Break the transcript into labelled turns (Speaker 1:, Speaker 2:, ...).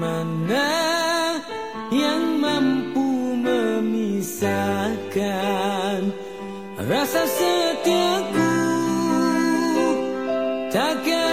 Speaker 1: mana yang mampu memisahkan Rasa setiaku takkan